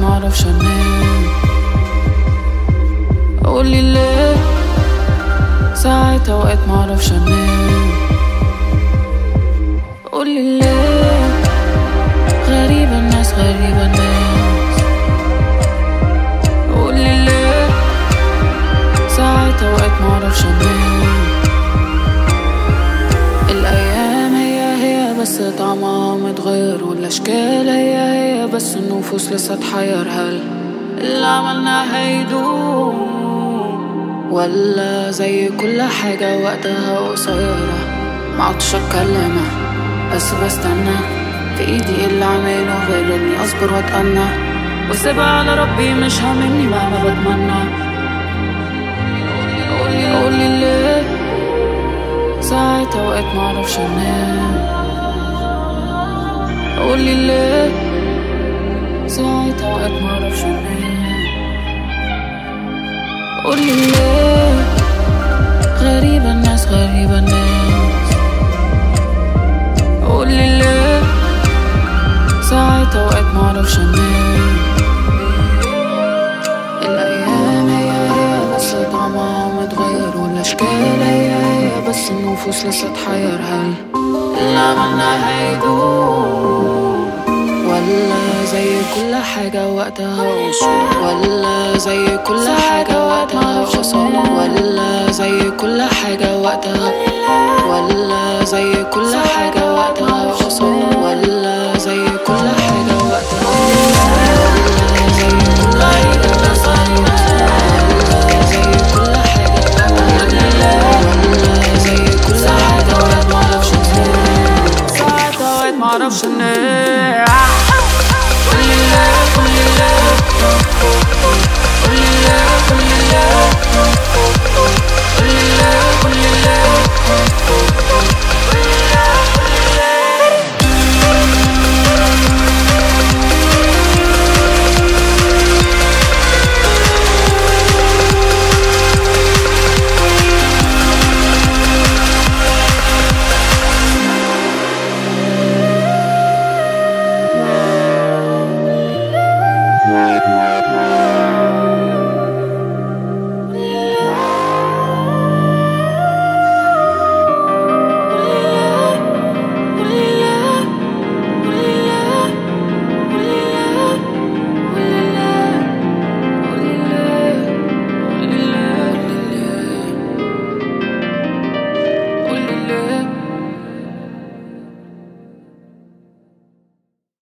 معرفش أنام. قولي ليه؟ ساعات أوقات معرفش أنام. قولي ليه؟ غريبة الناس غريبة الناس. قولي ليه؟ ساعات أوقات معرفش أنام. بس طعمها متغير والاشكال هي هي بس النفوس لسه تحير هل اللي عملناه هيدوم ولا زي كل حاجة وقتها قصيرة. معدتش أتكلم بس بستنى. في إيدي اللي عامله غير إني أصبر وأتأنى. وأسيبها على ربي مش هاممني مهما بتمنى. قولي قولي ليه؟ ساعات أوقات معرفش انام قولي ليه؟ ساعات أوقات معرفش انام قولي ليه؟ غريبة الناس غريبة الناس. قولي ليه؟ ساعات أوقات معرفش انام الأيام هي هي بس طعمها متغير والأشكال هي هي بس النفوس لسه تحير هل اللي عملنا هيدوم ولا زي كل حاجة وقتها وصول ولا زي كل حاجة وقتها وصول ولا زي كل حاجة وقتها ولا زي كل حاجة وقتها وصول ولا زي كل حاجة وقتها معرفش ان Thank